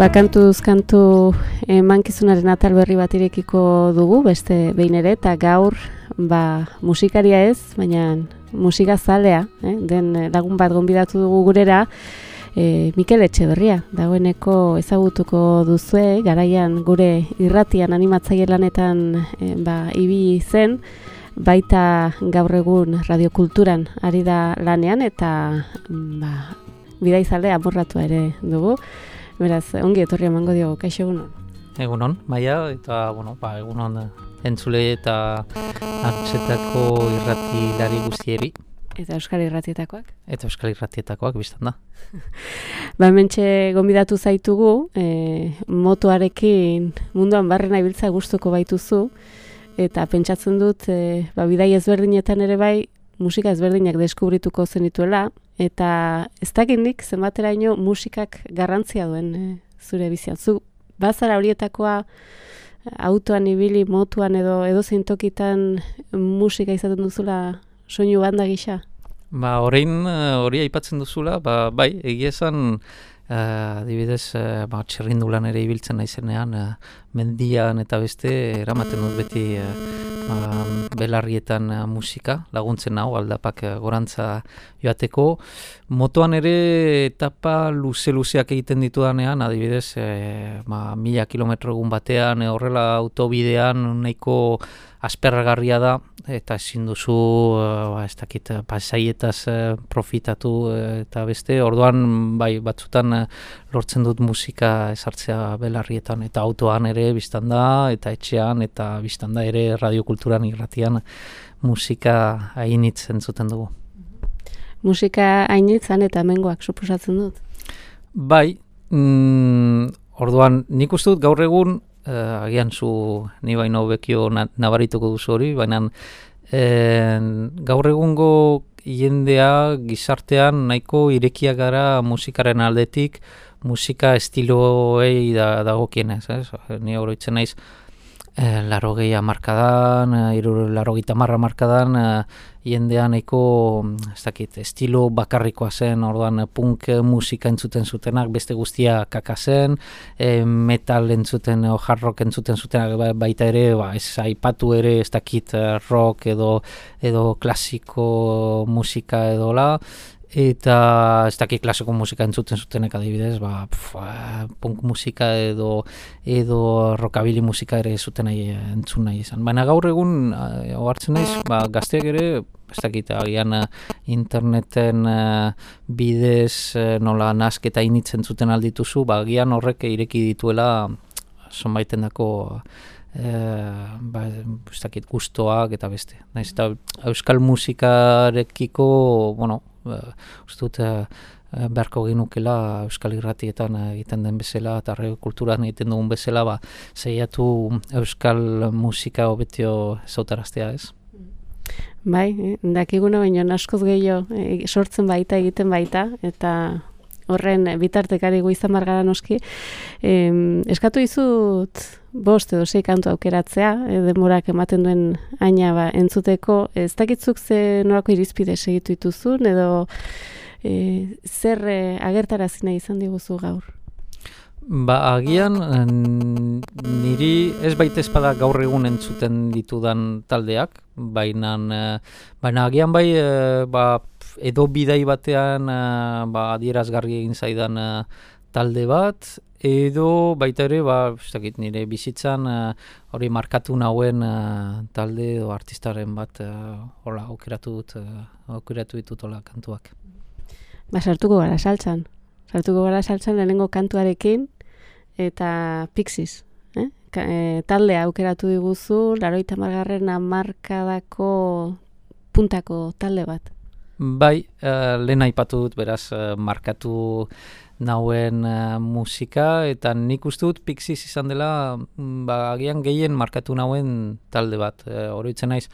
Ba, kantuz kantu emankizunaren atal berri bat irekiko dugu, beste behin ere, eta gaur ba, musikaria ez, baina musika zalea, eh? den lagun bat gonbidatu dugu gurera, e, Mikel Etxeberria, dagoeneko ezagutuko duzue, garaian gure irratian animatzaile lanetan e, ba, ibi zen, baita gaur egun radiokulturan ari da lanean eta ba, bidaizalde amorratu ere dugu. Beraz, ongi etorri emango diogu, kaixo egunon? Egunon, maia, eta, bueno, ba, egunon entzule eta hartzetako irrati lari guztieri. Eta Euskal Irratietakoak? Eta Euskal Irratietakoak, biztan da. ba, mentxe gombidatu zaitugu, e, motoarekin munduan barrena ibiltza gustuko baituzu, eta pentsatzen dut, e, ba, bidai ezberdinetan ere bai, musika ezberdinak deskubrituko zenituela, eta ez dakindik zenbateraino musikak garrantzia duen e, zure bizian. Zu, bazara horietakoa autoan ibili, motuan edo edo tokitan musika izaten duzula soinu banda gisa? Ba, orain hori aipatzen duzula, ba, bai, egia esan Uh, adibidez, uh, ba, txerrindulan ere ibiltzen naizenean, uh, mendian eta beste, eramaten dut beti uh, ba, belarrietan musika, laguntzen hau, aldapak uh, gorantza joateko. Motoan ere etapa luze-luzeak egiten ditudanean, adibidez, uh, ba, mila kilometro egun batean, horrela autobidean, nahiko asperragarria da eta ezin duzu ba, ez dakit pasaietaz profitatu eta beste orduan bai batzutan lortzen dut musika esartzea belarrietan eta autoan ere biztan da eta etxean eta biztan da ere radiokulturan irratian musika hainitz entzuten dugu Musika hainitzan eta mengoak suposatzen dut? Bai, mm, orduan nik uste dut gaur egun uh, agian zu ni baino bekio nabarituko duzu hori, baina gaur egungo jendea gizartean nahiko irekia gara musikaren aldetik, musika estiloei da, dagokienez, ez? Ni oroitzen naiz, e, laro gehi markadan, e, iru laro marra markadan, e, jendean eko, ez dakit, estilo bakarrikoa zen, orduan punk musika entzuten zutenak, beste guztia kaka zen, e, metal entzuten, o hard rock entzuten zutenak, ba, baita ere, ba, ez aipatu ere, ez dakit, rock edo, edo klasiko musika edo la, eta ez dakit klasiko musika entzuten zutenek adibidez, ba, pf, ba, punk musika edo edo rockabilly musika ere zuten nahi entzun nahi izan. Baina gaur egun uh, ohartzen naiz, ba, gazteak ere ez dakit agian uh, interneten uh, bidez nola nasketa initzen zuten aldituzu, ba, agian horrek ireki dituela zonbaiten dako Uh, ba, ez dakit guztoak eta beste. Naiz eta euskal musikarekiko, bueno, uh, uste dut uh, beharko genukela Euskal Irratietan egiten den bezala eta kulturan egiten dugun bezala ba, zeiatu Euskal musika hobetio zautaraztea ez? Bai, dakiguna baina askoz gehiago e, sortzen baita egiten baita eta horren bitartekari izan margara noski. E, eskatu izut bost edo sei kantu aukeratzea, e, demorak ematen duen aina ba, entzuteko, ez dakitzuk ze norako irizpide segitu ituzun, edo e, zer e, agertarazi nahi izan diguzu gaur? Ba, agian, niri ez baita espada gaur egun entzuten ditudan taldeak, baina, baina agian bai, e, ba, edo bidai batean uh, ba, adierazgarri egin zaidan talde bat, edo baita ere, ba, dakit, nire bizitzan uh, hori markatu nauen uh, talde edo artistaren bat uh, hola, aukeratu dut, uh, aukeratu ditut hola kantuak. Ba, sartuko gara saltzan. Sartuko gara saltzan lehenengo kantuarekin eta Pixies. Eh? Ka, e, talde aukeratu diguzu, laroita margarren amarkadako puntako talde bat. Bai, uh, lehen aipatu dut, beraz, uh, markatu nauen uh, musika, eta nik uste dut Pixies izan dela, mm, ba, agian gehien markatu nauen talde bat. Uh, Horoitzen naiz,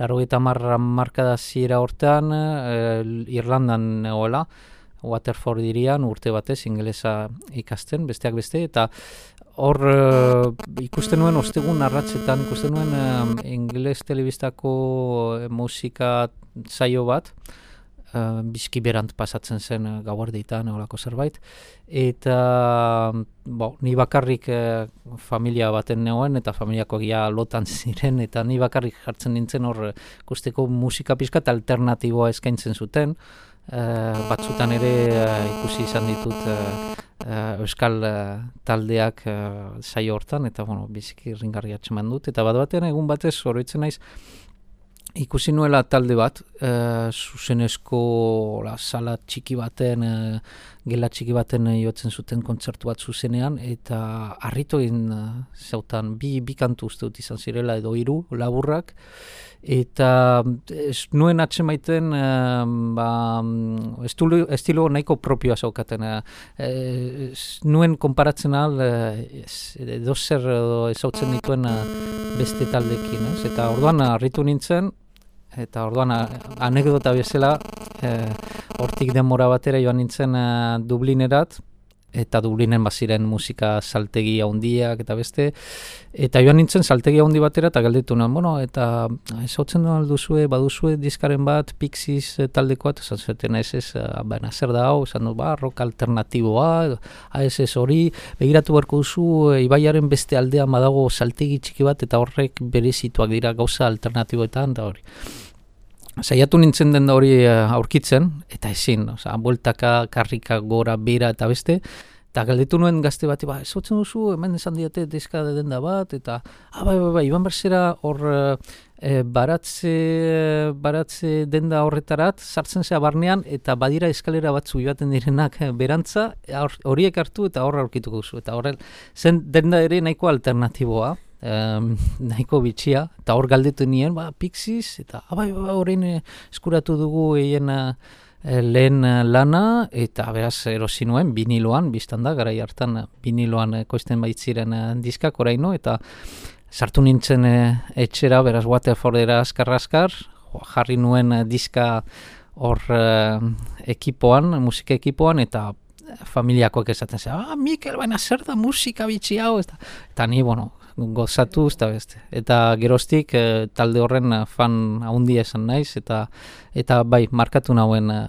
laro eta marra markada zira hortean, uh, Irlandan neoela, Waterford dirian, urte batez, ingelesa ikasten, besteak beste, eta hor ikusten nuen ostegun narratzetan, ikusten nuen uh, ingeles telebistako musika zaio bat, uh, bizki berant pasatzen zen uh, gauardeitan olako zerbait. Eta bo, ni bakarrik uh, familia baten neoen eta familiako gia lotan ziren eta ni bakarrik jartzen nintzen hor kusteko musika pizkat alternatiboa eskaintzen zuten. Uh, batzutan ere ikusi izan ditut uh, euskal taldeak uh, saio hortan eta bueno, biziki ringarri atxeman dut. Eta bat batean egun batez oroitzen naiz ikusi nuela talde bat, e, zuzenezko la, sala txiki baten, e, gela txiki baten e, jotzen zuten kontzertu bat zuzenean, eta harritu egin e, zautan, bi, bi kantu uste dut izan zirela edo hiru laburrak, eta ez nuen atxemaiten e, ba, estilo, estilo nahiko propioa zaukaten. E, nuen konparatzen al, e, edo zer ezautzen dituen beste taldekin, ez? eta orduan harritu nintzen, eta orduan anekdota bezala eh, hortik denbora batera joan nintzen eh, Dublinerat eta Dublinen baziren musika saltegi handiak eta beste eta joan nintzen saltegi handi batera eta galdetu nuen, bueno, eta esautzen duen alduzue, baduzue diskaren bat Pixies eh, taldekoa, esan zuten ez ez, baina zer da hau, esan du, ba, rock alternatiboa, ez hori, begiratu beharko duzu, ibaiaren beste aldean badago saltegi txiki bat eta horrek berezituak dira gauza alternatiboetan, da hori saiatu nintzen den da hori eh, aurkitzen, eta ezin, oza, bueltaka, karrika, gora, bera, eta beste, eta galdetu nuen gazte bat, ba, esotzen duzu, hemen esan diate diska den da bat, eta, ah, bai, bai, bai, iban berzera hor e, baratze, baratze denda horretarat, sartzen zea barnean, eta badira eskalera batzu joaten direnak berantza, horiek hartu eta horra aurkituko duzu, eta horrel, zen denda ere nahiko alternatiboa, um, nahiko bitxia, eta hor galdetu nien, ba, pixiz, eta abai, ah, ba, horrein eh, eskuratu dugu eien uh, lehen lana, eta beraz erosi nuen, biniloan, biztan da, gara hartan biniloan koizten baitziren diskak oraino, eta sartu nintzen etxera, beraz Waterfordera askar-askar, jarri nuen diska hor ekipoan, musika ekipoan, eta familiakoek esaten ze, ah, Mikel, baina zer da musika bitxi hau, eta, eta ni, bueno, gozatu eta beste. Eta geroztik e, talde horren eh, fan handia esan naiz eta eta bai markatu nauen e,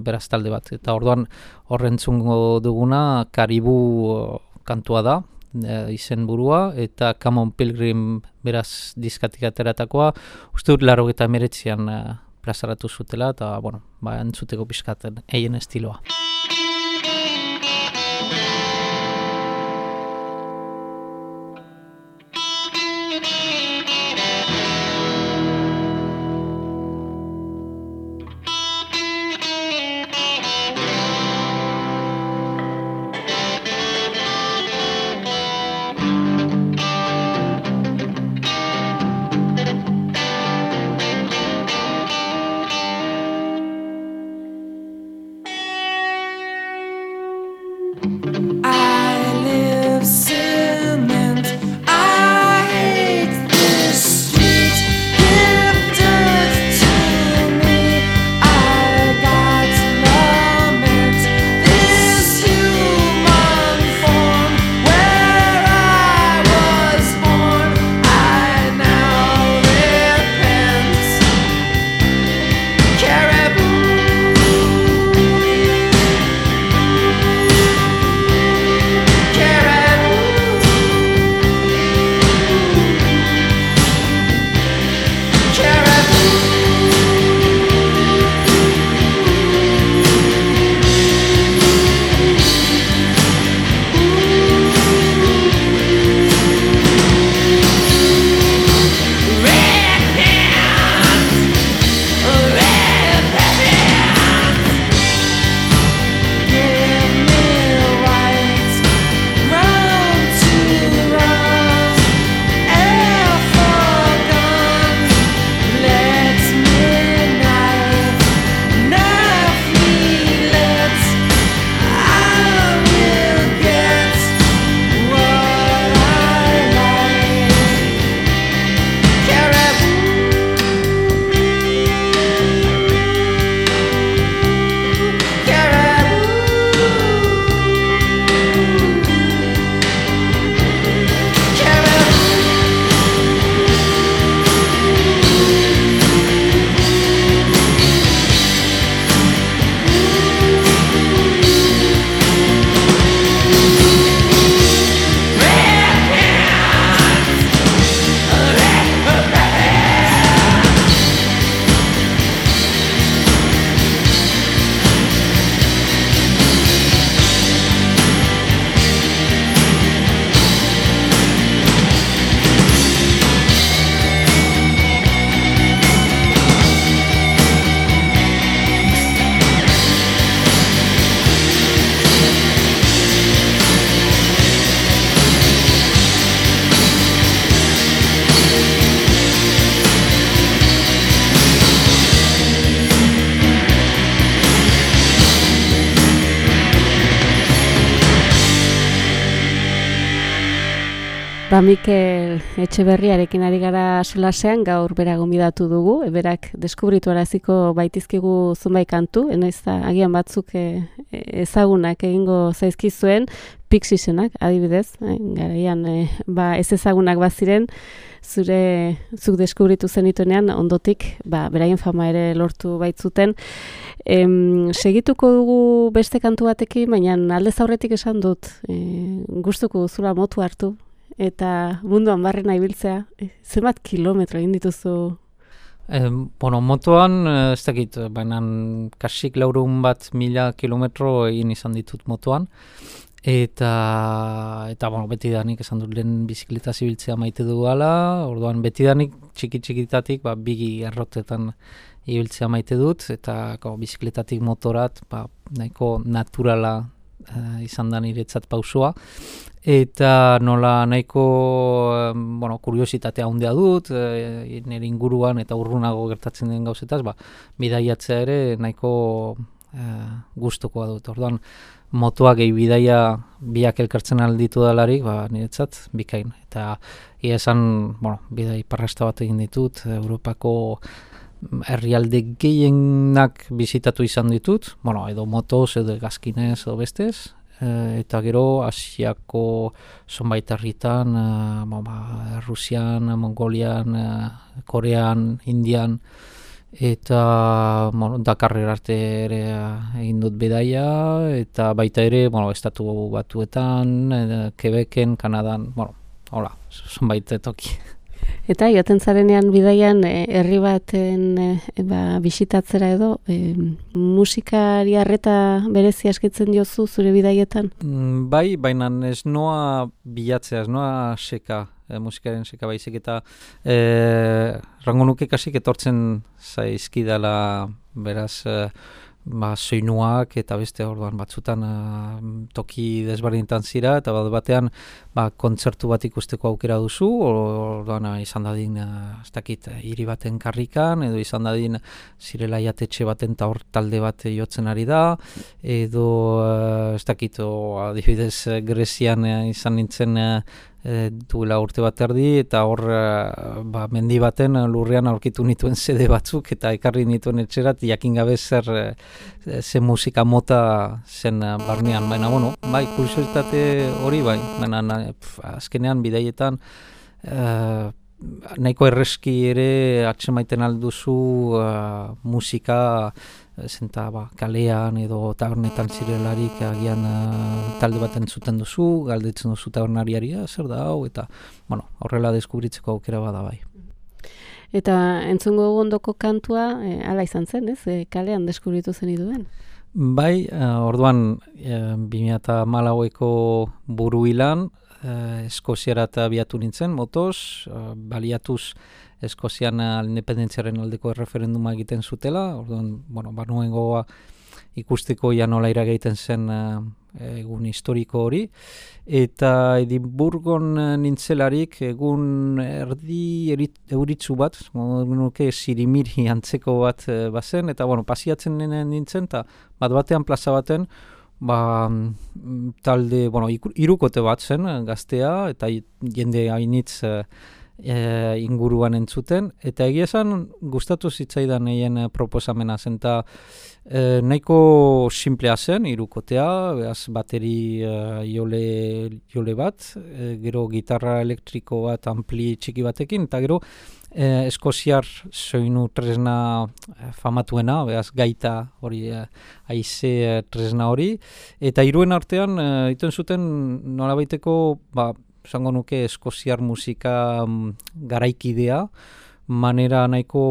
beraz talde bat. Eta orduan horrentzungo duguna Karibu kantua da e, izen burua eta Camon Pilgrim beraz diskatik ateratakoa. Uste dut laro eta meretzian e, plazaratu zutela eta bueno, ba, entzuteko pizkaten eien estiloa. Ba, Mikel Etxeberriarekin ari gara solasean, gaur bera gombidatu dugu, berak deskubritu araziko baitizkigu zunbai kantu, enaiz da, agian batzuk e, ezagunak egingo zaizkizuen, pixisenak, adibidez, e, garaian, e, ba, ez ezagunak baziren, zure zuk deskubritu zenituenean, ondotik, ba, beraien fama ere lortu baitzuten. Em, segituko dugu beste kantu batekin, baina alde zaurretik esan dut, e, gustuko zula motu hartu, eta munduan barrena ibiltzea, e, zenbat kilometro egin dituzu? E, bueno, motoan, eh, ez dakit, baina kasik laurun bat mila kilometro egin izan ditut motoan, eta, eta bueno, beti danik esan dut lehen bizikleta zibiltzea maite du gala, orduan beti danik txiki txikitatik, ba, bigi errotetan ibiltzea maite dut, eta ko, bizikletatik motorat, ba, nahiko naturala uh, izan da niretzat pausua eta nola nahiko bueno, kuriositatea handia dut e, nire inguruan eta urrunago gertatzen den gauzetaz, ba, bidaiatzea ere nahiko e, gustukoa dut. Orduan, motuak gehi bidaia biak elkartzen alditu dalarik, ba, niretzat, bikain. Eta ia esan, bueno, bidai parrasta bat egin ditut, Europako herrialde gehienak bizitatu izan ditut, bueno, edo motos, edo gazkinez, edo bestez, eta gero Asiako zonbait herritan, ba, Rusian, Mongolian, e, Korean, Indian, eta bueno, Dakarrer arte ere egin dut bidaia, eta baita ere, bueno, estatu batuetan, Quebecen, Kanadan, bueno, hola, zonbait toki. Eta joaten zarenean bidaian eh, herri baten e, ba, bisitatzera edo e, musikari harreta berezi askitzen diozu zure bidaietan? Mm, bai, baina ez noa bilatzea, ez noa seka, e, musikaren seka baizik eta e, rango nuke kasik etortzen zaizkidala beraz ba, soinuak eta beste orduan batzutan uh, toki desberdintan zira eta bat batean ba, kontzertu bat ikusteko aukera duzu orduan uh, izan dadin uh, ez dakit hiri baten karrikan edo izan dadin zirela jatetxe baten ta hor talde bat jotzen ari da edo uh, ez dakit adibidez Grezian uh, izan nintzen e, duela urte bat erdi eta hor e, ba, mendi baten lurrean aurkitu nituen sede batzuk eta ekarri nituen etxerat jakin gabe zer e, ze musika mota zen barnean. Baina bueno bai kuriositate hori bai. Baina azkenean bidaietan e, nahiko erreski ere atsemaiten alduzu uh, musika zenta ba, kalean edo tabernetan zirelarik agian uh, talde baten zuten duzu, galdetzen duzu tabernariari ah, zer da hau, eta bueno, horrela deskubritzeko aukera bada bai. Eta entzungo gondoko kantua, e, ala izan zen, ez? E, kalean deskubritu zen iduen? Bai, uh, orduan, e, 2008ko buru ilan, uh, Eskoziara eta biatu nintzen, motos, uh, baliatuz Eskozian independentziaren aldeko referenduma egiten zutela, orduan, bueno, banuen goa ikusteko ja nola egiten zen uh, egun historiko hori, eta Edimburgon nintzelarik egun erdi erit, euritzu bat, nuke sirimiri antzeko bat uh, bazen, eta bueno, pasiatzen nintzen, eta bat batean plaza baten, ba, mm, talde, bueno, irukote bat zen eh, gaztea, eta jende hainitz e, inguruan entzuten, eta egia esan gustatu zitzaidan egin proposamena zen, eta e, nahiko simplea zen, irukotea, behaz bateri e, jole, jole bat, gero gitarra elektriko bat ampli txiki batekin, eta gero e, eskoziar soinu tresna e, famatuena, behaz gaita hori e, aize e, tresna hori, eta iruen artean e, iten zuten nolabaiteko, ba, zango nuke eskoziar musika mm, garaikidea, manera nahiko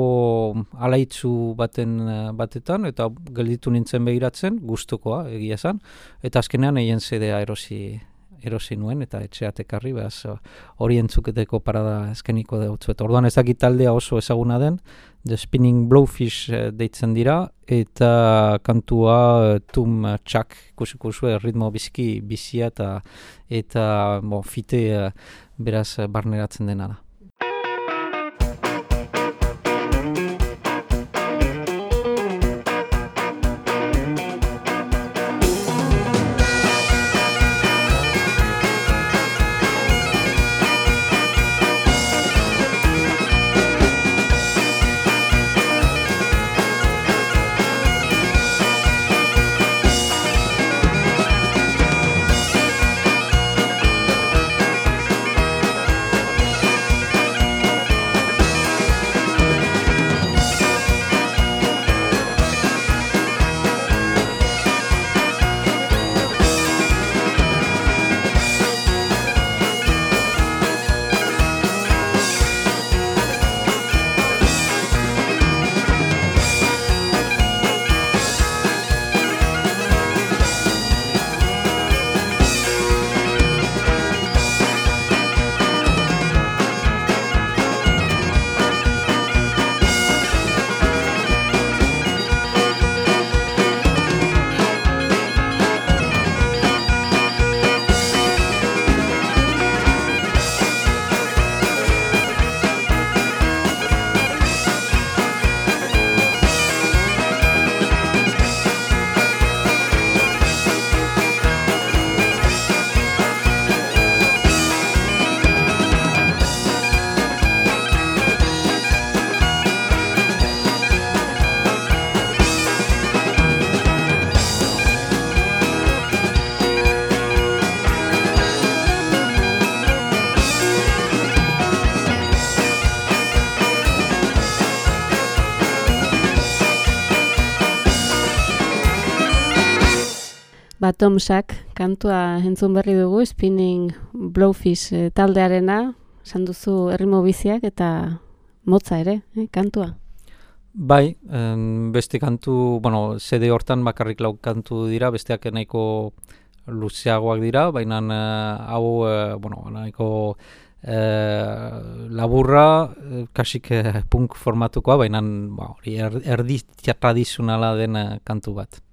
alaitzu baten batetan eta gelditu nintzen behiratzen gustukoa egia esan. Eta azkenean egin zedea erosi erosi nuen eta etxeat ekarri behaz hori entzuketeko parada eskeniko deutzu. Eta orduan ezakit taldea oso ezaguna den, The Spinning Blowfish eh, deitzen dira, eta kantua eh, tum txak kusiko zuen ritmo biziki bizia eta, eta bo, fite eh, beraz barneratzen dena da. Ba, Tomsak, kantua entzun berri dugu, Spinning Blowfish e, taldearena, esan duzu errimo biziak eta motza ere, eh, kantua. Bai, en, beste kantu, bueno, CD hortan bakarrik lau kantu dira, besteak nahiko luzeagoak dira, baina uh, hau, uh, bueno, nahiko uh, laburra, kasik punk formatukoa, baina ba, er, erdi tradizionala den kantu bat.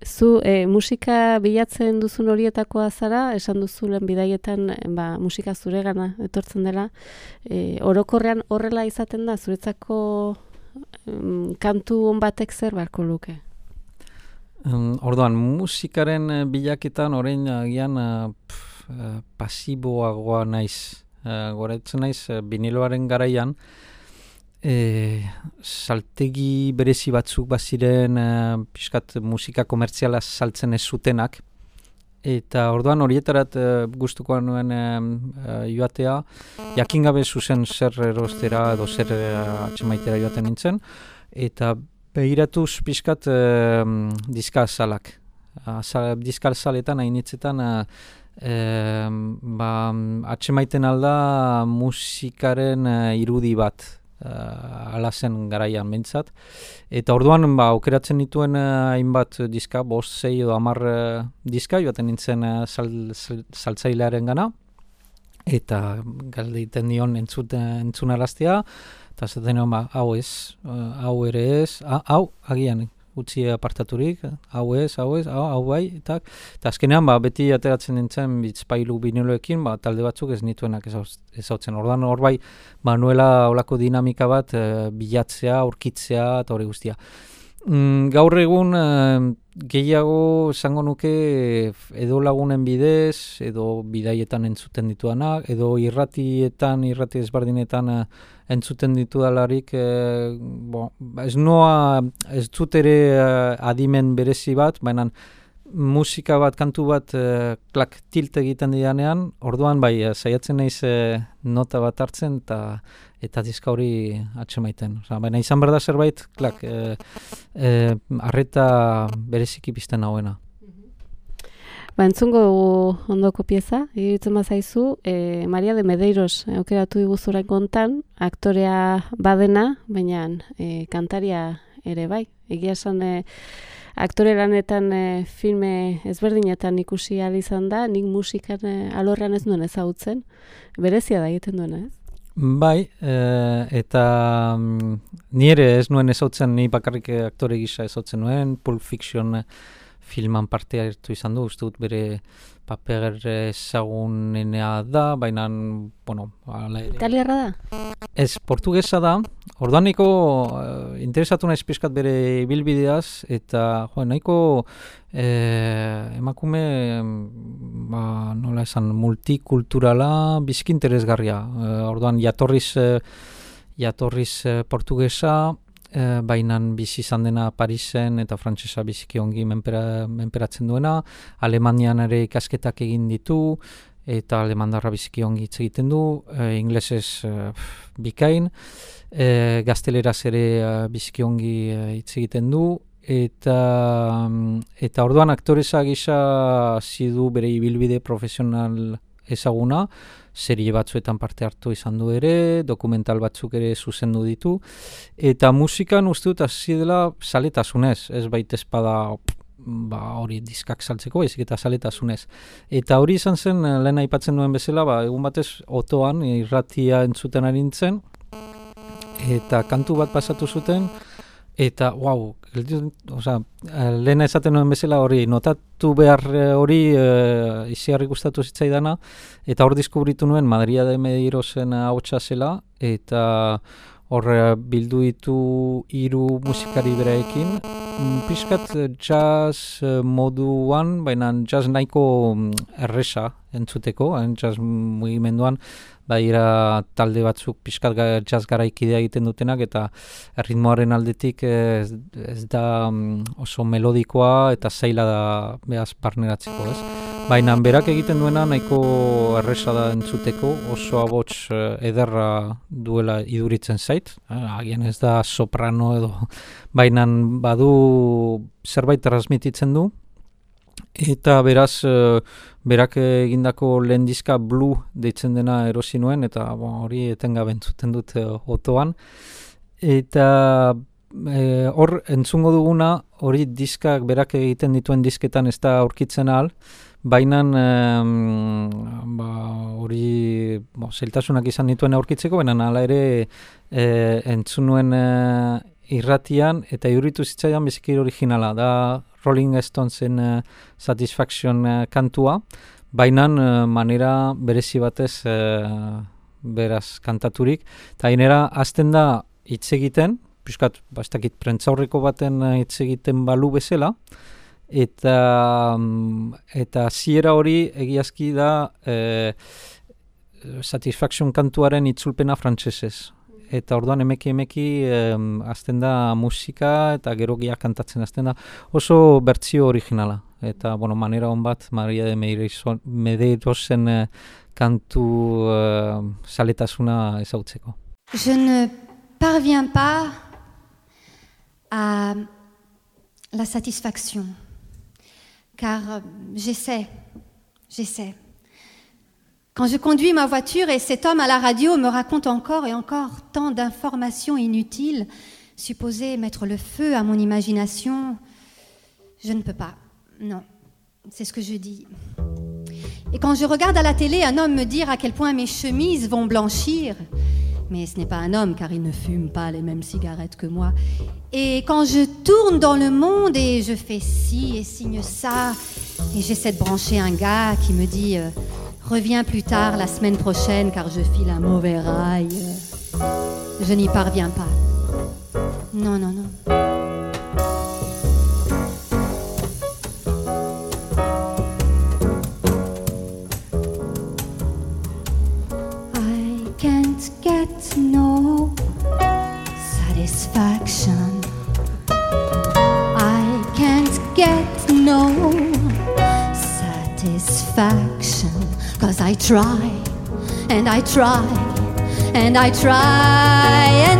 Zu e, musika bilatzen duzun horietakoa zara, esan duzu lehen bidaietan ba, musika zuregana etortzen dela. E, orokorrean horrela izaten da, zuretzako kantu hon batek zer barko luke? Um, orduan, musikaren eh, bilaketan orain agian uh, pasiboagoa naiz. Uh, Goretzen naiz, uh, biniloaren garaian, e, saltegi berezi batzuk baziren e, pixkat musika komertziala saltzen ez zutenak. Eta orduan horietarat e, gustukoa nuen e, joatea. Jakin gabe zuzen zer erostera edo zer e, atxemaitera joaten nintzen. Eta behiratuz pixkat e, diska salak. Diska saletan hainitzetan e, e, ba, atxemaiten alda musikaren irudi bat uh, ala zen garaian mintzat. Eta orduan, ba, aukeratzen dituen uh, hainbat diska, bost, zei edo amar uh, diska, joaten nintzen uh, sal, saltzailearen gana, eta galde iten dion entzut, entzunaraztea, eta zaten ba, hau ez, hau ere ez, hau, agian, utzi apartaturik, hau ez, hau ez, hau, hau bai, eta, azkenean, ba, beti ateratzen nintzen bitzpailu biniloekin, ba, talde batzuk ez nituenak ezautzen. Ordan hor bai, Manuela olako dinamika bat e, bilatzea, aurkitzea, eta hori guztia. Mm, gaur egun gehiago esango nuke edo lagunen bidez, edo bidaietan entzuten dituanak, edo irratietan, irrati ezbardinetan e, entzuten ditudalarik, e, bo, ez noa ez dut ere adimen berezi bat, baina musika bat, kantu bat, e, klak tilt egiten didanean, orduan bai, saiatzen naiz e, nota bat hartzen, eta eta diska hori atxemaiten. Osa, baina izan behar da zerbait, klak, e, e, arreta bereziki pizten hauena. Ba, entzungo ondoko pieza, egiten bazaizu, e, Maria de Medeiros aukeratu diguzurain kontan, aktorea badena, baina e, kantaria ere bai. Egia esan, e, aktore lanetan e, filme ezberdinetan ikusi izan da, nik musikan e, alorrean ez duen ezagutzen, berezia da egiten duena, ez? Bai, e, eta mm, nire ez nuen ezagutzen, ni bakarrik aktore gisa ezagutzen nuen, Pulp Fiction filman parte hartu izan du, uste dut bere paper ezagunenea da, baina, bueno, ala ere. Italiarra da? Ez, portugesa da, orduan niko uh, interesatu nahiz pizkat bere bilbideaz, eta jo, nahiko eh, emakume, ba, nola esan, multikulturala, bizki interesgarria. Uh, orduan, jatorriz, jatorriz portugesa, e, bainan bizi izan dena Parisen eta frantsesa biziki ongi menpera, menperatzen duena, Alemanian ere ikasketak egin ditu eta alemandarra biziki ongi hitz egiten du, e, inglesez e, bikain, e, gazteleraz ere e, biziki ongi hitz egiten du, eta eta orduan aktoresa gisa zidu bere ibilbide profesional ezaguna, serie batzuetan parte hartu izan du ere, dokumental batzuk ere zuzendu ditu, eta musikan uste dut hasi dela saletasunez, ez baita espada ba, hori diskak saltzeko, ezik eta saletasunez. Eta hori izan zen, eh, lehen aipatzen duen bezala, ba, egun batez otoan, irratia entzuten arintzen, eta kantu bat pasatu zuten, eta, wow, oza, eh, lehen esaten nuen bezala hori, notatu behar eh, hori e, eh, iziarri gustatu zitzaidana, eta hor diskubritu nuen Madria de Medeirosen hau zela, eta hor bildu ditu hiru musikari beraekin, mm, pixkat jazz moduan, baina jazz nahiko mm, erresa entzuteko, jazz mugimenduan, baira talde batzuk pixkat jazz garaikidea egiten dutenak eta ritmoaren aldetik ez, ez da mm, oso melodikoa eta zaila da behaz parneratzeko, ez? Baina berak egiten duena nahiko erresa da entzuteko oso abots eh, ederra duela iduritzen zait, eh, agian ez da soprano edo, baina badu zerbait transmititzen du, Eta beraz, uh, berak egindako lehen diska Blue deitzen dena erosi nuen, eta bon, hori etengabe entzuten dut uh, otoan. Eta hor entzungo duguna, hori diskak berak egiten dituen disketan ez da aurkitzen ahal, baina ba, hori bo, zeltasunak izan dituen aurkitzeko, baina hala ere e, entzunuen e, irratian, eta iuritu zitzaidan biziki originala, da Rolling Stonesen uh, Satisfaction uh, kantua, baina uh, manera berezi batez uh, beraz kantaturik, eta inera azten da hitz egiten, piskat, bastakit prentzaurreko baten hitz egiten balu bezala, eta mm, eta ziera hori egiazki da uh, Satisfaction kantuaren itzulpena frantsesez eta orduan emeki emeki um, azten da musika eta gero gia kantatzen azten da oso bertzio originala eta bueno, manera hon bat Maria de Medeirosen uh, kantu uh, saletasuna ezautzeko. Je ne parviens pas à la satisfaction car j'essaie, j'essaie. Quand je conduis ma voiture et cet homme à la radio me raconte encore et encore tant d'informations inutiles, supposées mettre le feu à mon imagination, je ne peux pas. Non, c'est ce que je dis. Et quand je regarde à la télé un homme me dire à quel point mes chemises vont blanchir, mais ce n'est pas un homme car il ne fume pas les mêmes cigarettes que moi. Et quand je tourne dans le monde et je fais ci et signe ça, et j'essaie de brancher un gars qui me dit euh, Reviens plus tard la semaine prochaine car je file un mauvais rail. Je n'y parviens pas. Non, non, non. I can't get no satisfaction. Cause I try, and I try, and I try, and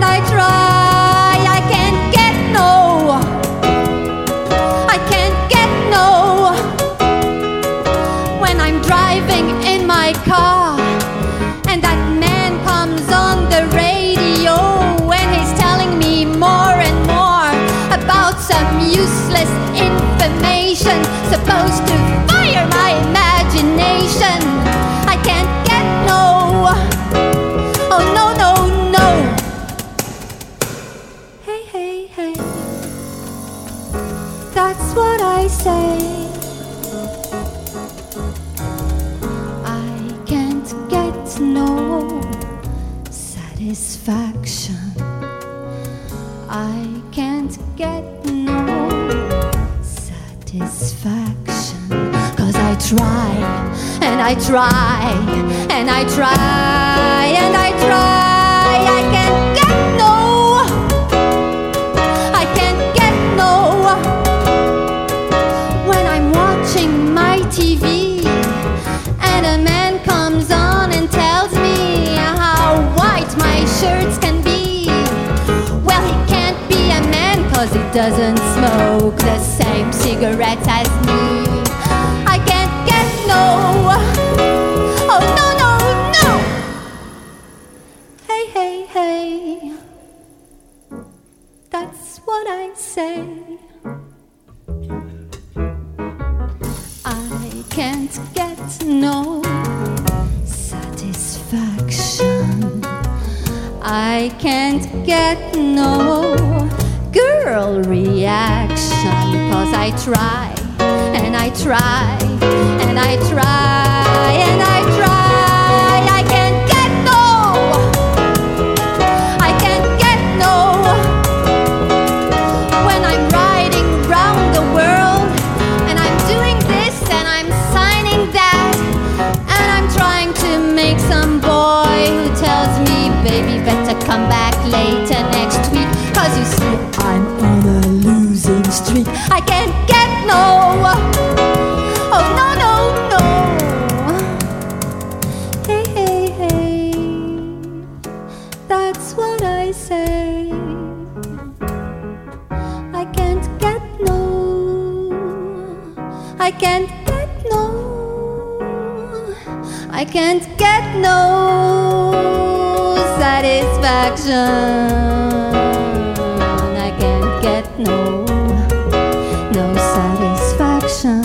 I try, and I try, and I try. I can't get no. I can't get no. When I'm watching my TV, and a man comes on and tells me how white my shirts can be. Well, he can't be a man cause he doesn't smoke the same cigarettes as me. I can't get no girl reaction. Cause I try, and I try, and I try, come back later satisfaction. I can't get no, no satisfaction.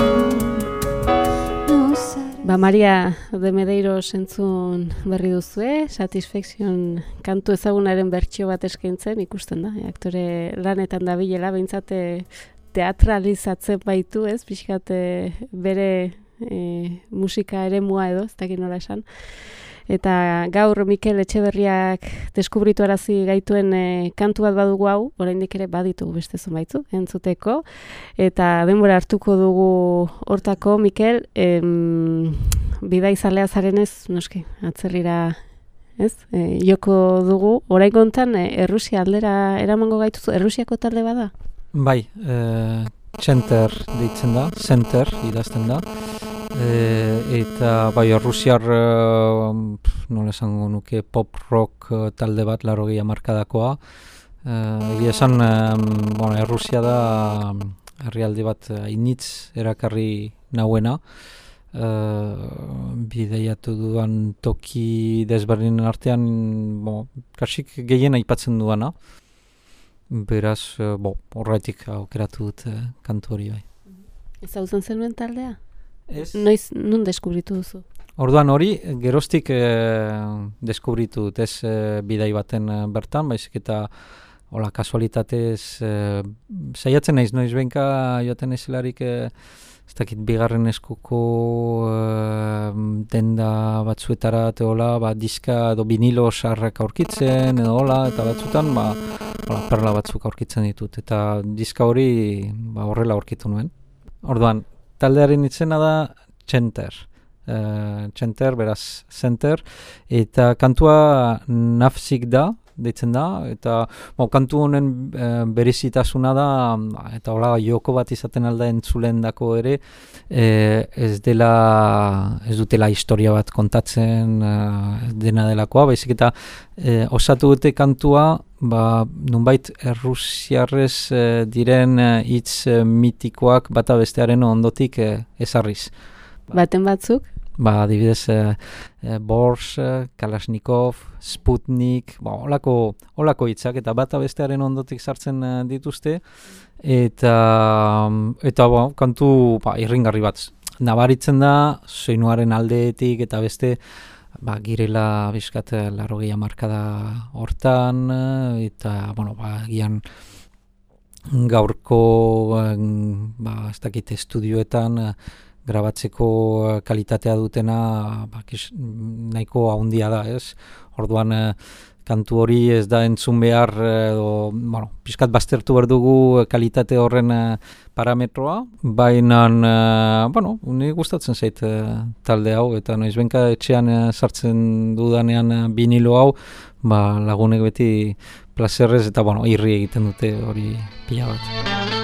No satisfaction. Ba, Maria de Medeiro sentzun berri duzue, Satisfaction kantu ezagunaren bertsio bat eskaintzen ikusten da. Aktore lanetan dabilela, behintzate teatralizatzen baitu, ez? Pixkat e, bere e, musika ere mua edo, ez dakit nola esan. Eta gaur Mikel Etxeberriak deskubritu arazi gaituen e, kantu bat badugu hau, oraindik ere baditugu beste zumaitzu, entzuteko. Eta denbora hartuko dugu hortako, Mikel, em, bida izalea zarenez, noski, atzerrira, ez? E, joko dugu, orain gontan, e, Errusia aldera eramango gaituzu, Errusiako talde bada? Bai, e, center deitzen da, center idazten da. E, eta bai, Rusiar, e, pf, nola esango nuke, pop rock e, talde bat, laro gehi amarkadakoa. Egia esan, bueno, Errusia da herrialde bat initz erakarri nauena. E, bideiatu duan toki desberdinen artean, bo, kasik gehien aipatzen duana. Beraz, e, bo, horretik aukeratu dut e, kantu hori bai. Ezautzen zenuen taldea? Ez? Noiz, nun deskubritu duzu? Orduan hori, geroztik e, deskubritu dut, ez e, bidai baten bertan, baizik eta hola kasualitatez e, saiatzen naiz noiz benka joaten ezelarik e, ez dakit bigarren eskuko e, denda batzuetara eta hola, ba, diska edo vinilo sarrak aurkitzen edo hola, eta batzutan ba, hola, perla batzuk aurkitzen ditut eta diska hori ba, horrela aurkitu nuen. Orduan, taldearen itzena da Center. Uh, Center, beraz, Center. Eta kantua nafzik da, deitzen da, eta bo, kantu honen e, berezitasuna da, eta hola joko bat izaten alda entzulen dako ere, e, ez dela, ez dutela historia bat kontatzen e, dena delakoa, baizik eta e, osatu dute kantua, ba, nunbait errusiarrez e, diren hitz e, mitikoak bata bestearen ondotik e, ezarriz. Baten batzuk? Ba, adibidez, e, e, Bors, Kalashnikov, Sputnik, ba, olako, olako hitzak eta bata bestearen ondotik sartzen dituzte, eta, eta ba, kantu ba, irringarri bat. Nabaritzen da, soinuaren aldeetik eta beste, ba, girela bizkat laro gehiago markada hortan, eta, bueno, ba, gian gaurko, ba, ez dakit estudioetan, grabatzeko kalitatea dutena ba, kis, nahiko handia da, ez? Orduan kantu hori ez da entzun behar edo, bueno, pizkat baztertu behar dugu kalitate horren parametroa, baina, bueno, ni gustatzen zait talde hau, eta noiz benka etxean sartzen dudanean vinilo hau, ba, lagunek beti plazerrez eta, bueno, irri egiten dute hori pila bat.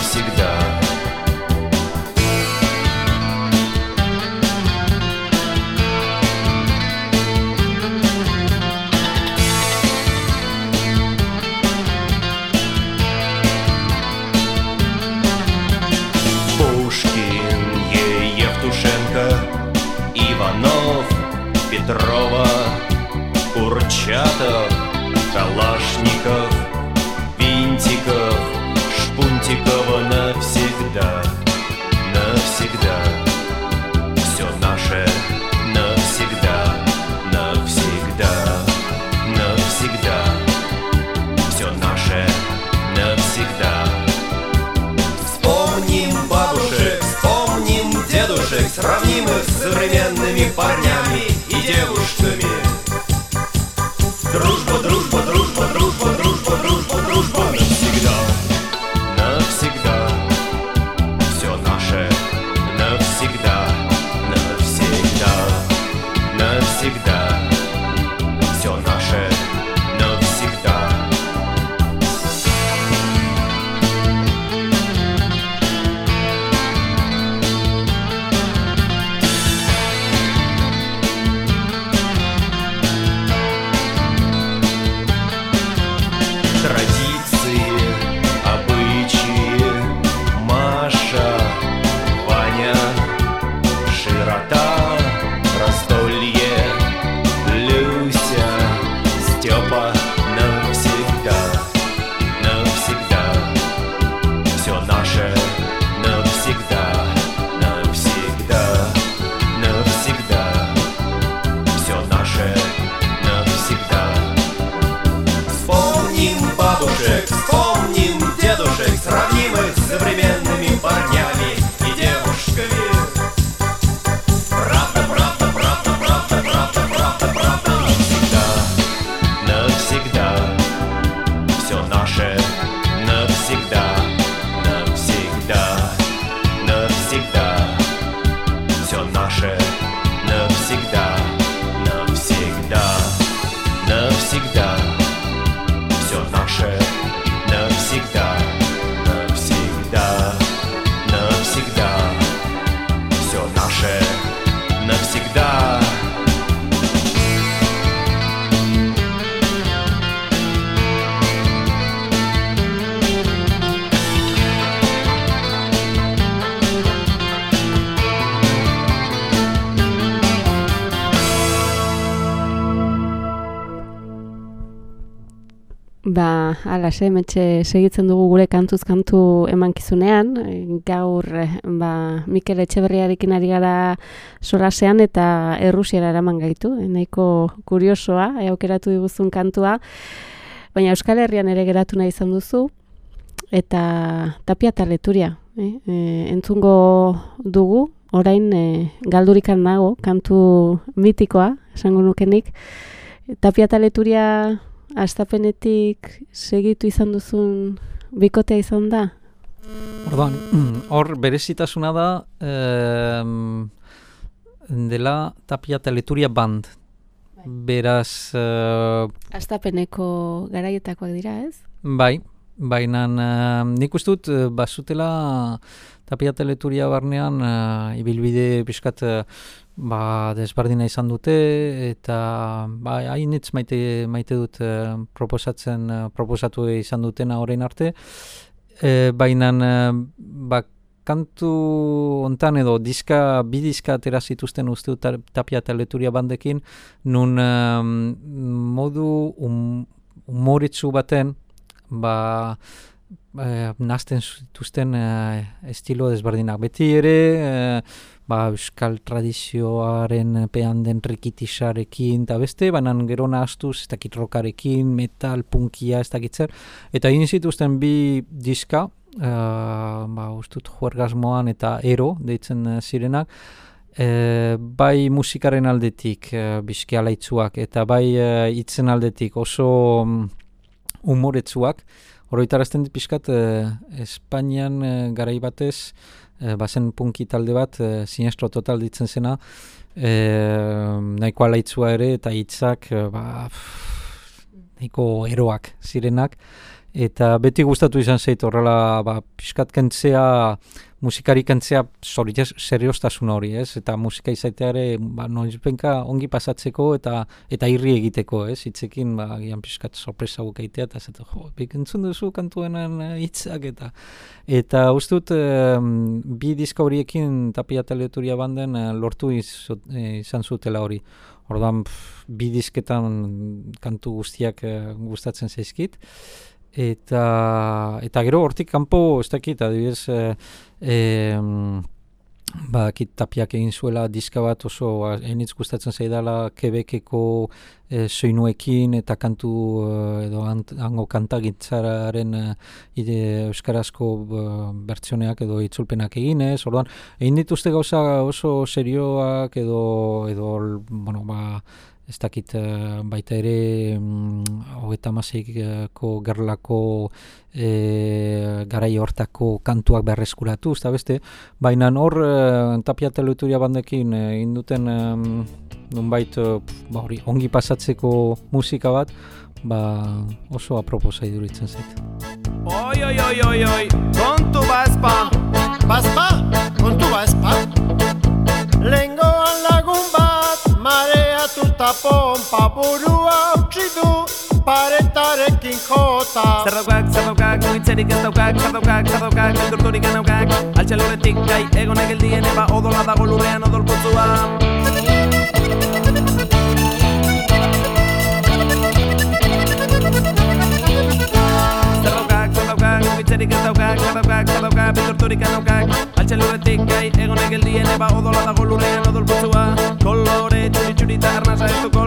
Навсегда. Ba, ala, metxe segitzen dugu gure kantuz kantu emankizunean. E, Gaur, eh, ba, Mikel Etxeberriarekin ari gara solasean eta errusiera eraman gaitu. E, nahiko kuriosoa, aukeratu diguzun kantua. Baina Euskal Herrian ere geratu nahi izan duzu. Eta tapia eta leturia. E, entzungo dugu, orain e, galdurikan nago, kantu mitikoa, esango nukenik. Tapia eta leturia astapenetik segitu izan duzun bikotea izan da? Orduan, hor berezitasuna da em, dela Tapia eta Leturia Band. Beraz, eh, Astapeneko garaietakoak dira, ez? bai, baina eh, nik uste dut eh, bazutela Tapia eta Leturia barnean eh, ibilbide pixkat eh, ba, desberdina izan dute eta ba, hainitz maite, maite dut eh, proposatzen, eh, proposatu izan dutena orain arte. E, baina ba, kantu hontan edo diska, bi diska atera zituzten uste dut Ta- Tapia eta Leturia bandekin, nun em, modu um, umoritzu baten, ba, eh, nazten zituzten eh, estilo desberdinak. Beti ere, eh, ba, euskal tradizioaren pean den rikitisarekin eta beste, baina gero nahaztuz, ez dakit rokarekin, metal, punkia, ez dakit zer. Eta egin zituzten bi diska, uh, ba, ustut juergasmoan eta ero, deitzen eh, zirenak, e, bai musikaren aldetik e, bizkialaitzuak eta bai e, hitzen aldetik oso mm, umoretsuak. Oroitarazten dit pixkat, e, Espainian e, garai batez, e, bazen punki talde bat, e, sinestro total ditzen zena, e, nahiko alaitzua ere eta hitzak e, ba, pff, nahiko eroak zirenak, eta beti gustatu izan zait horrela ba, pixkat kentzea musikari kentzea zoriz- seriostasun hori, ez? Eta musika izatea ere ba, noizbenka ongi pasatzeko eta eta irri egiteko, ez? Hitzekin ba, agian pixkat sorpresa bukaitea eta zeta, jo, bik entzun duzu kantuenan eh, hitzak eta eta uste dut em, bi diska horiekin tapia teleturia banden eh, lortu iz, eh, izan zutela hori. Ordan bi disketan kantu guztiak eh, gustatzen zaizkit eta eta gero hortik kanpo ez dakit adibidez eh, em, ba tapiak egin zuela diska bat oso enitz gustatzen zaidala Quebeceko eh, soinuekin eta kantu eh, edo hango kantagintzaren eh, ide, euskarazko eh, bertsioneak edo itzulpenak eginez, orduan egin dituzte gauza oso serioak edo edo bueno, ba, ez dakit eh, baita ere mm, hogeita hamaseiko gerlako e, garai hortako kantuak berreskuratu, eta beste, baina hor e, tapia teleturia bandekin eh, egin duten em, nunbait eh, ba, hori, ongi pasatzeko musika bat, ba, oso aproposa iduritzen zait. Oi, oi, oi, oi, oi, kontu bazpa. Bazpa, kontu bazpa pompa buru hautsi du parentarekin jota. Zer daukak, zer daukak, mugitzerik ez daukak, zer daukak, zer daukak, endurturik anaukak Altxaloretik gai egon egeldien eba odola dago lurrean odolpotua Zerik ez daukak, ez daukak, ez daukak, bitorturik ez daukak Altxe lurretik gai egon egeldien eba odola dago lurrean odolpotua guitarra, sabes tu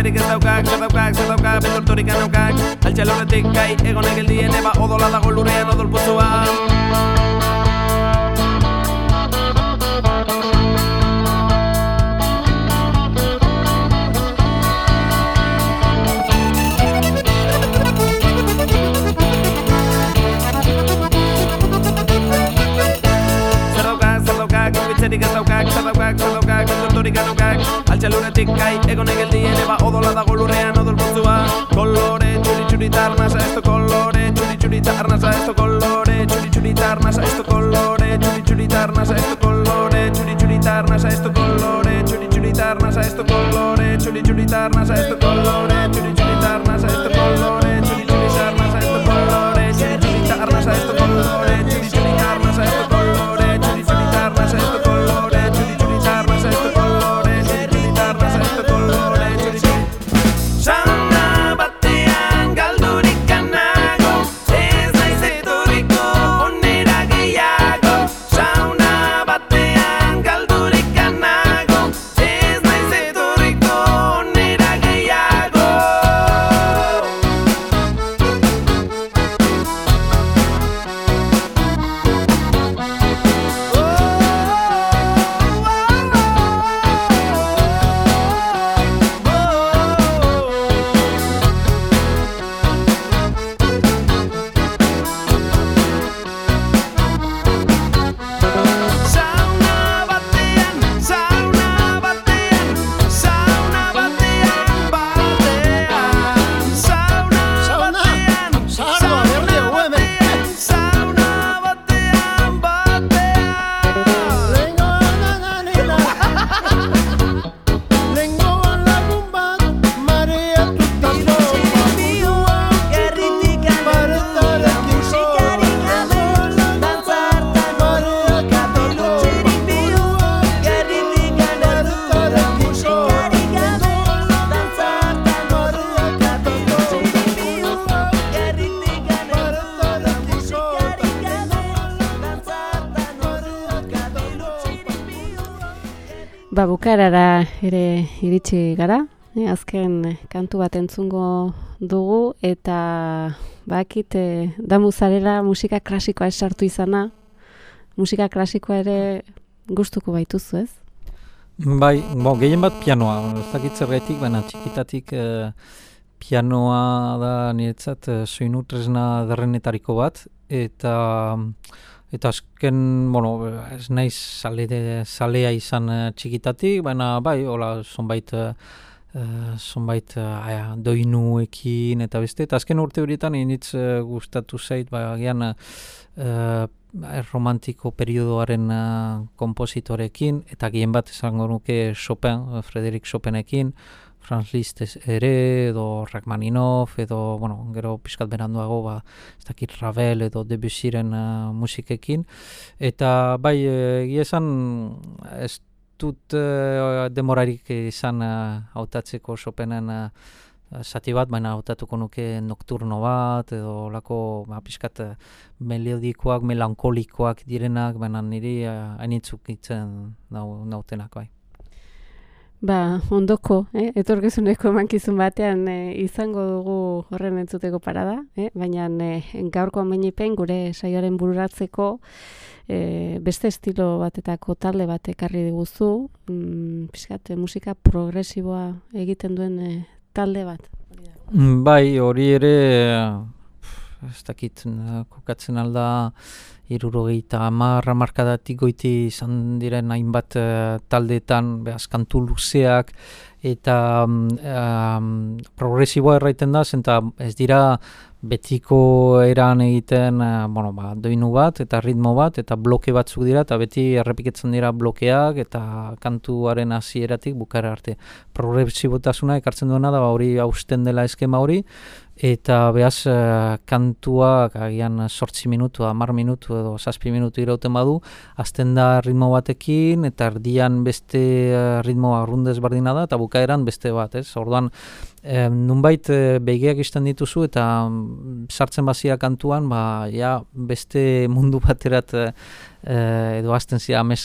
daukak, gubitzerik ez daukak Zer daukak, zer daukak, beldurturik anaukak Altxelurretik gai egonek geldien eba odola dago lurrean odol putzua Zer daukak, zer daukak, ez daukak Zer daukak, zer daukak, beldurturik anaukak Altxelurretik gai egonek geldien eba odola dago lurrean odol putzua Kolore txuri txuri ta arnasa ez du kolore txuri txuri ta arnasa ez du kolore txuri txuri ta arnasa ez Ba, bukarara ere iritsi gara, e, azken kantu bat entzungo dugu, eta bakit e, damu zarela musika klasikoa esartu izana, musika klasikoa ere gustuko baituzu, ez? Bai, bo, gehien bat pianoa, ez dakit zergatik, baina txikitatik eh, pianoa da niretzat eh, soinu tresna derrenetariko bat, eta eta azken, bueno, ez naiz sale de, salea izan eh, txikitatik, baina bai, hola, zonbait eh, zonbait eh, aia, doinuekin eta beste, eta azken urte horietan initz eh, gustatu zait, ba, agian eh, romantiko periodoaren uh, kompositorekin, eta gehien bat esango nuke Chopin, Frederik Chopinekin, Franz Liszt ere, edo Rachmaninoff, edo, bueno, gero pixkat beranduago, ba, ez dakit Ravel edo Debussyren uh, musikekin. Eta bai, eh, egia esan, ez dut uh, demorarik izan uh, hautatzeko Chopinen uh, zati bat, baina hautatuko nuke nokturno bat, edo lako ba, pixkat melodikoak, melankolikoak direnak, baina niri uh, hainitzuk itzen nau, nautenak bai. Ba, ondoko, eh? etorkizuneko emankizun batean eh, izango dugu horren entzuteko parada, eh? baina eh, gaurko amenipen gure saioaren bururatzeko eh, beste estilo batetako talde bat ekarri diguzu, mm, pixkat, musika progresiboa egiten duen eh, talde bat. Mm, Bai, hori ere, pf, ez dakit, kokatzen alda, irurogeita hamar hamarkadatik goiti izan diren hainbat eh, taldeetan, behaz, kantu luzeak, eta mm, em, progresiboa erraiten da, zenta ez dira betiko eran egiten, eh, bueno, ba, doinu bat, eta ritmo bat, eta bloke batzuk dira, eta beti errepiketzen dira blokeak, eta kantuaren hasieratik bukara arte. Progresibotasuna ekartzen duena da, ba, hori hausten dela eskema hori, eta behaz eh, kantuak agian sortzi minutu, hamar minutu edo zazpi minutu irauten badu, azten da ritmo batekin, eta erdian beste eh, ritmo arrundez bardina da, eta bukaeran beste bat, ez? Orduan, eh, nunbait eh, begiak izten dituzu, eta mm, sartzen bazia kantuan, ba, ja, beste mundu baterat eh, edo azten zira amez,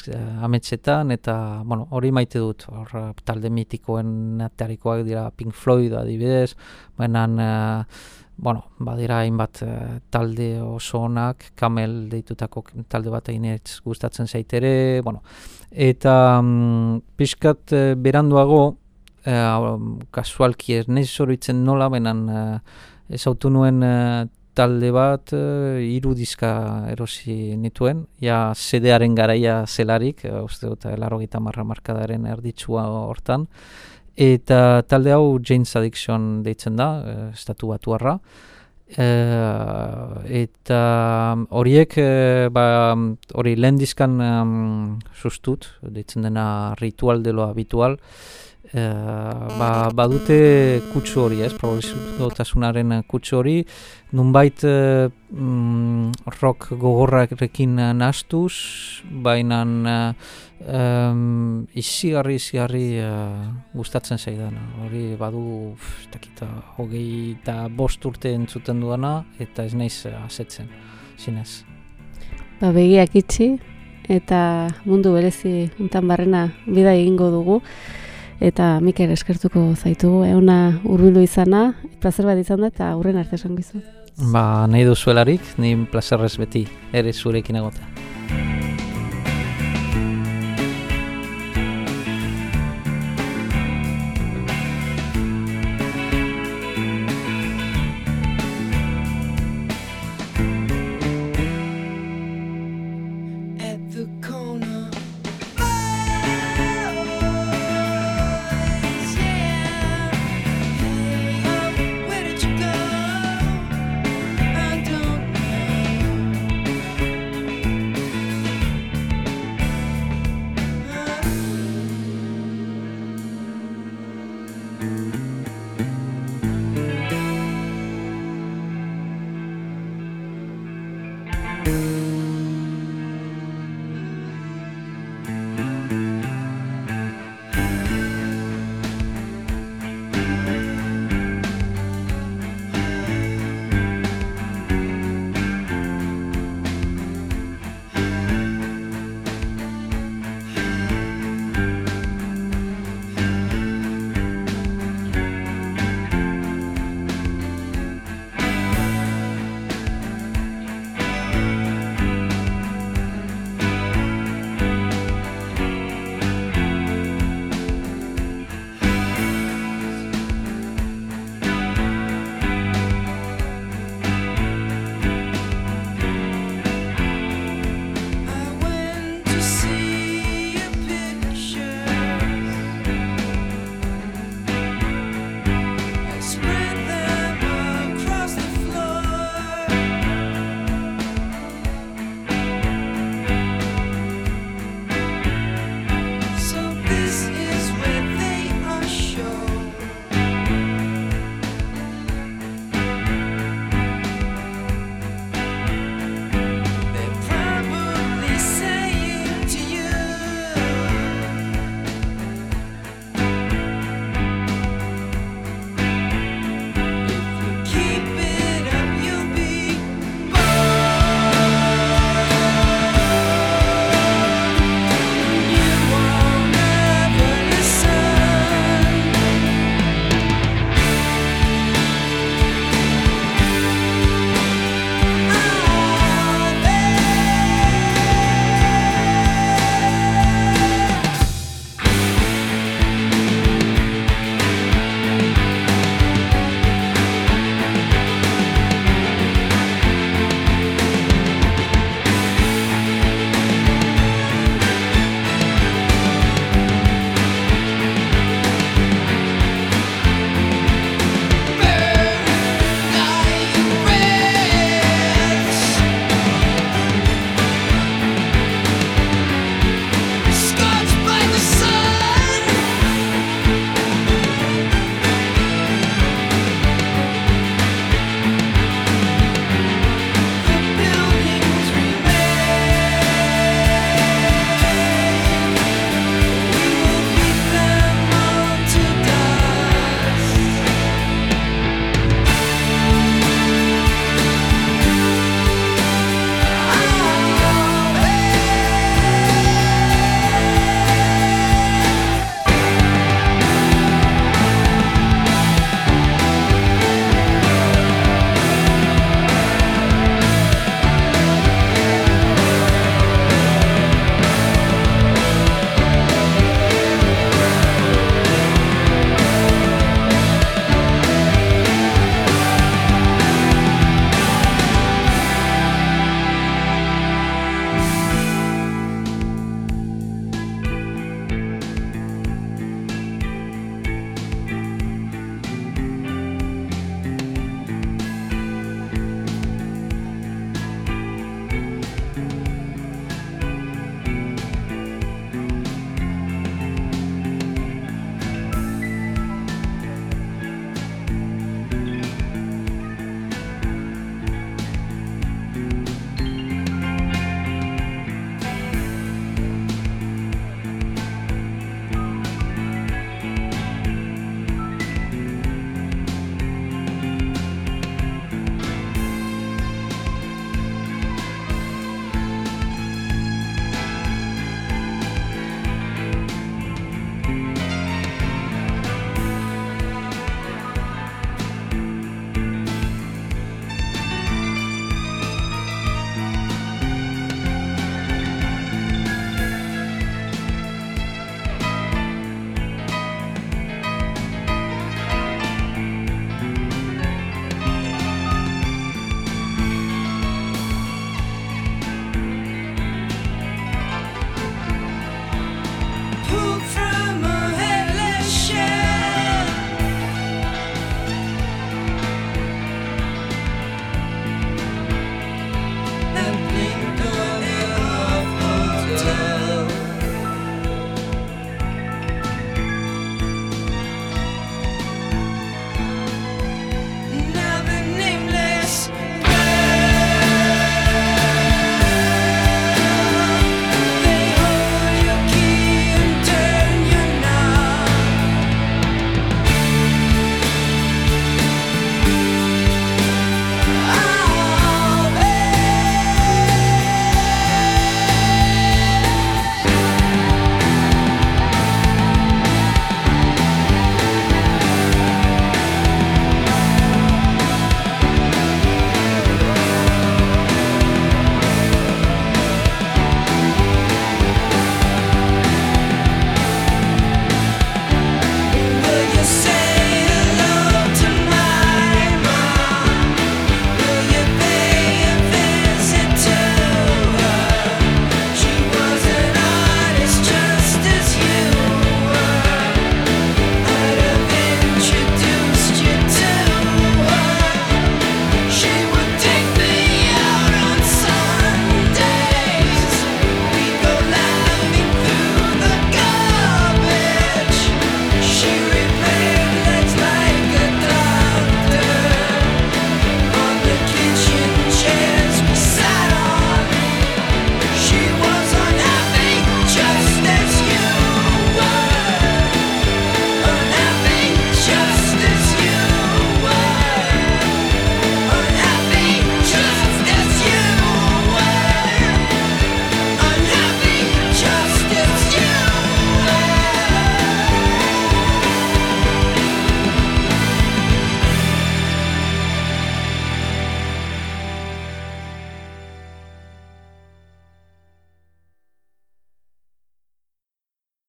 ametsetan, eta, bueno, hori maite dut, hor, talde mitikoen atarikoak dira Pink Floyd adibidez, baina, eh, bueno, badira hainbat eh, talde oso onak, Camel deitutako talde bat egin gustatzen zaitere, bueno, eta mm, pixkat eh, beranduago, kasualki ez nahi zoritzen nola, baina eh, ezautu nuen eh, talde bat eh, hiru diska erosi nituen, ja CD-aren garaia zelarik, eh, uste dut, larrogeita marra markadaren erditsua hortan, eta talde hau Jane's Addiction deitzen da, eh, estatu batuarra, Eh, eta horiek eh, ba, hori lehen dizkan em, sustut, deitzen dena ritual de lo habitual, eh, ba, badute kutsu hori, ez, progresibotasunaren kutsu hori, nunbait eh, mm, rock gogorrarekin eh, nastuz, baina eh, em, izigarri, izigarri eh, gustatzen zaidana. Hori badu, dakit, hogei eta bost urte entzuten dudana, eta ez naiz eh, asetzen, zinez. Ba, begiak itxi, eta mundu berezi untan barrena bida egingo dugu. Eta Mikel eskertuko zaitugu, euna urbildu izana, plazer bat izan da, eta aurren arte esango izu. Ba, nahi duzuelarik, ni plazerrez beti ere zurekin egotea.